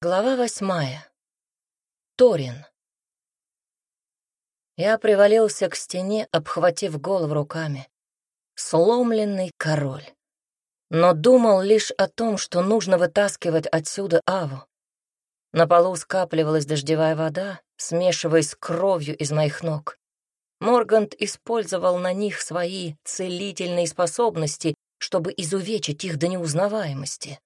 Глава восьмая. Торин. Я привалился к стене, обхватив голову руками. Сломленный король. Но думал лишь о том, что нужно вытаскивать отсюда Аву. На полу скапливалась дождевая вода, смешиваясь с кровью из моих ног. Моргант использовал на них свои целительные способности, чтобы изувечить их до неузнаваемости.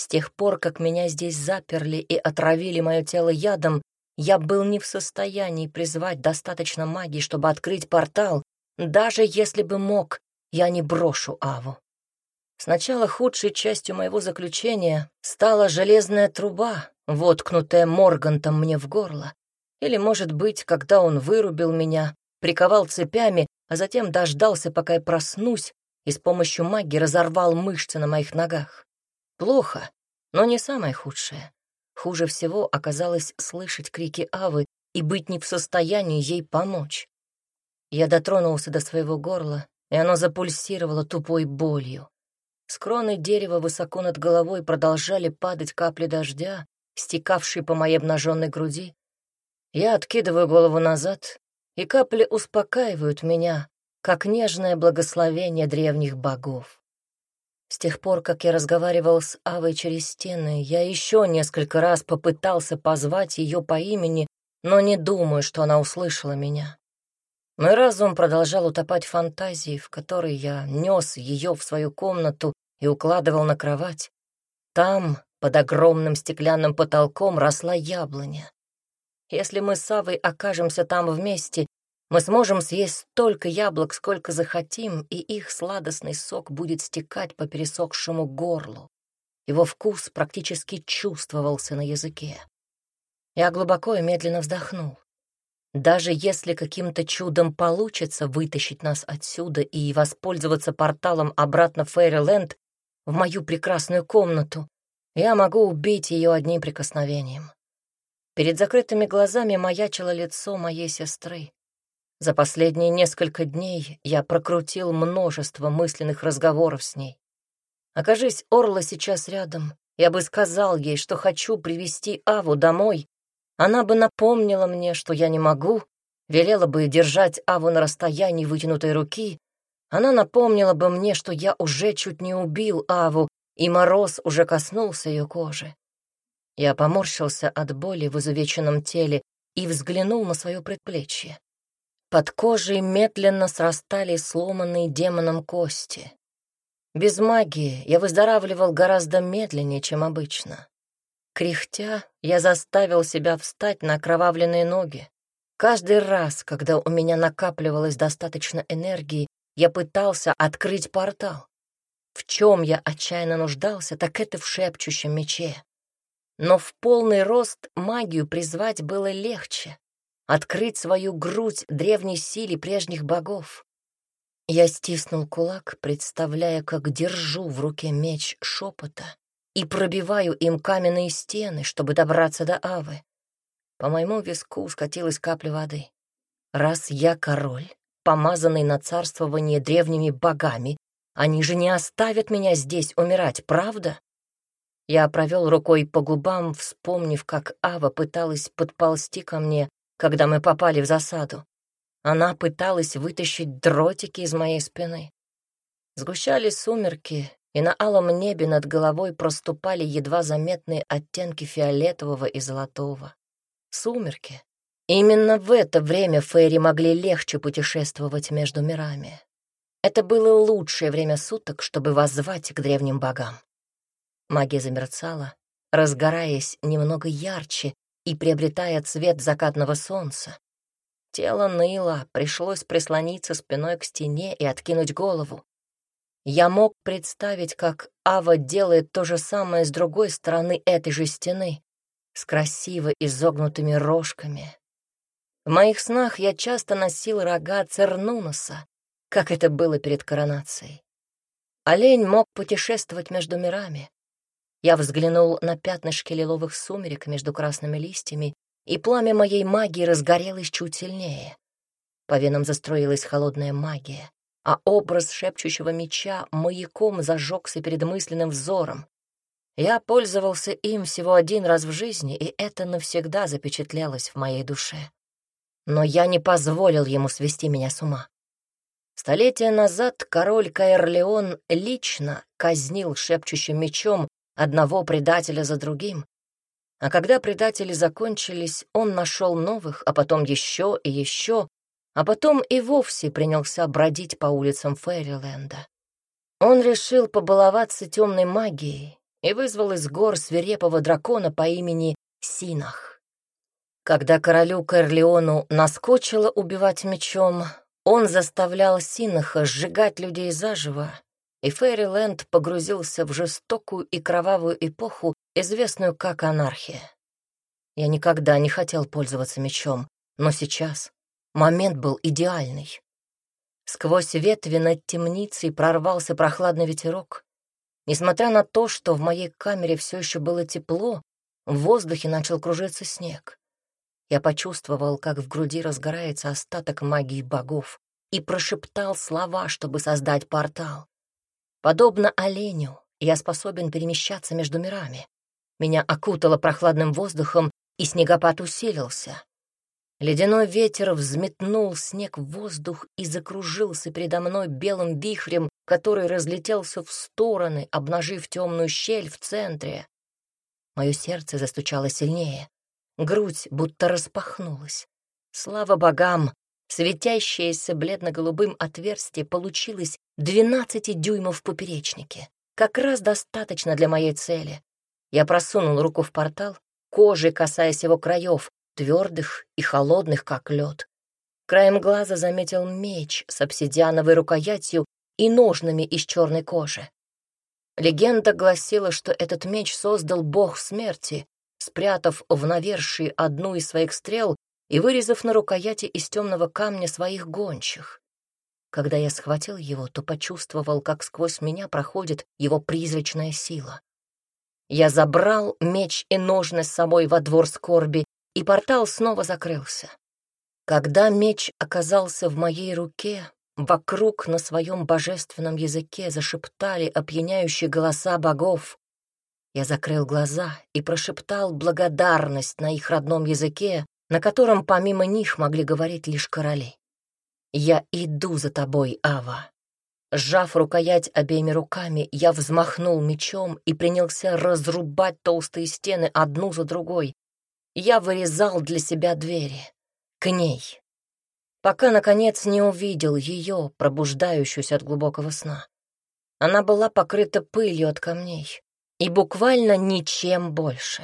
С тех пор, как меня здесь заперли и отравили мое тело ядом, я был не в состоянии призвать достаточно магии, чтобы открыть портал. Даже если бы мог, я не брошу Аву. Сначала худшей частью моего заключения стала железная труба, воткнутая Моргантом мне в горло. Или, может быть, когда он вырубил меня, приковал цепями, а затем дождался, пока я проснусь, и с помощью магии разорвал мышцы на моих ногах. Плохо, но не самое худшее. Хуже всего оказалось слышать крики Авы и быть не в состоянии ей помочь. Я дотронулся до своего горла, и оно запульсировало тупой болью. С кроны дерева высоко над головой продолжали падать капли дождя, стекавшие по моей обнаженной груди. Я откидываю голову назад, и капли успокаивают меня, как нежное благословение древних богов. С тех пор, как я разговаривал с Авой через стены, я еще несколько раз попытался позвать ее по имени, но не думаю, что она услышала меня. Мой разум продолжал утопать фантазии, в которой я нес ее в свою комнату и укладывал на кровать. Там, под огромным стеклянным потолком, росла яблоня. Если мы с Авой окажемся там вместе, мы сможем съесть столько яблок, сколько захотим, и их сладостный сок будет стекать по пересохшему горлу. Его вкус практически чувствовался на языке. Я глубоко и медленно вздохнул. Даже если каким-то чудом получится вытащить нас отсюда и воспользоваться порталом обратно в Фейриленд, в мою прекрасную комнату, я могу убить ее одним прикосновением. Перед закрытыми глазами маячило лицо моей сестры. За последние несколько дней я прокрутил множество мысленных разговоров с ней. Окажись Орла сейчас рядом, я бы сказал ей, что хочу привести Аву домой. Она бы напомнила мне, что я не могу, велела бы держать Аву на расстоянии вытянутой руки. Она напомнила бы мне, что я уже чуть не убил Аву, и мороз уже коснулся ее кожи. Я поморщился от боли в изувеченном теле и взглянул на свое предплечье. Под кожей медленно срастали сломанные демоном кости. Без магии я выздоравливал гораздо медленнее, чем обычно. Кряхтя, я заставил себя встать на окровавленные ноги. Каждый раз, когда у меня накапливалось достаточно энергии, я пытался открыть портал. В чем я отчаянно нуждался, так это в шепчущем мече. Но в полный рост магию призвать было легче открыть свою грудь древней силе прежних богов. Я стиснул кулак, представляя, как держу в руке меч шепота и пробиваю им каменные стены, чтобы добраться до Авы. По моему виску скатилась капля воды. Раз я король, помазанный на царствование древними богами, они же не оставят меня здесь умирать, правда? Я провел рукой по губам, вспомнив, как Ава пыталась подползти ко мне, когда мы попали в засаду. Она пыталась вытащить дротики из моей спины. Сгущались сумерки, и на алом небе над головой проступали едва заметные оттенки фиолетового и золотого. Сумерки. Именно в это время Фейри могли легче путешествовать между мирами. Это было лучшее время суток, чтобы воззвать к древним богам. Магия замерцала, разгораясь немного ярче, и приобретая цвет закатного солнца. Тело ныло, пришлось прислониться спиной к стене и откинуть голову. Я мог представить, как Ава делает то же самое с другой стороны этой же стены, с красиво изогнутыми рожками. В моих снах я часто носил рога Цернунуса, как это было перед коронацией. Олень мог путешествовать между мирами, я взглянул на пятнышки лиловых сумерек между красными листьями, и пламя моей магии разгорелось чуть сильнее. По венам застроилась холодная магия, а образ шепчущего меча маяком зажегся перед мысленным взором. Я пользовался им всего один раз в жизни, и это навсегда запечатлелось в моей душе. Но я не позволил ему свести меня с ума. Столетия назад король Каэрлеон лично казнил шепчущим мечом одного предателя за другим, а когда предатели закончились, он нашел новых, а потом еще и еще, а потом и вовсе принялся бродить по улицам Фэриленда. Он решил побаловаться темной магией и вызвал из гор свирепого дракона по имени Синах. Когда королю Кэрлеону наскочило убивать мечом, он заставлял Синаха сжигать людей заживо, и Фэриленд погрузился в жестокую и кровавую эпоху, известную как анархия. Я никогда не хотел пользоваться мечом, но сейчас момент был идеальный. Сквозь ветви над темницей прорвался прохладный ветерок. Несмотря на то, что в моей камере все еще было тепло, в воздухе начал кружиться снег. Я почувствовал, как в груди разгорается остаток магии богов, и прошептал слова, чтобы создать портал. Подобно оленю, я способен перемещаться между мирами. Меня окутало прохладным воздухом, и снегопад усилился. Ледяной ветер взметнул снег в воздух и закружился передо мной белым вихрем, который разлетелся в стороны, обнажив темную щель в центре. Мое сердце застучало сильнее. Грудь будто распахнулась. Слава богам, светящееся бледно-голубым отверстие получилось 12 дюймов в поперечнике. Как раз достаточно для моей цели. Я просунул руку в портал, кожей касаясь его краев, твердых и холодных, как лед. Краем глаза заметил меч с обсидиановой рукоятью и ножнами из черной кожи. Легенда гласила, что этот меч создал бог смерти, спрятав в навершии одну из своих стрел и вырезав на рукояти из темного камня своих гончих. Когда я схватил его, то почувствовал, как сквозь меня проходит его призрачная сила. Я забрал меч и ножны с собой во двор скорби, и портал снова закрылся. Когда меч оказался в моей руке, вокруг на своем божественном языке зашептали опьяняющие голоса богов, я закрыл глаза и прошептал благодарность на их родном языке, на котором помимо них могли говорить лишь короли. «Я иду за тобой, Ава». Сжав рукоять обеими руками, я взмахнул мечом и принялся разрубать толстые стены одну за другой. Я вырезал для себя двери. К ней. Пока, наконец, не увидел ее, пробуждающуюся от глубокого сна. Она была покрыта пылью от камней и буквально ничем больше.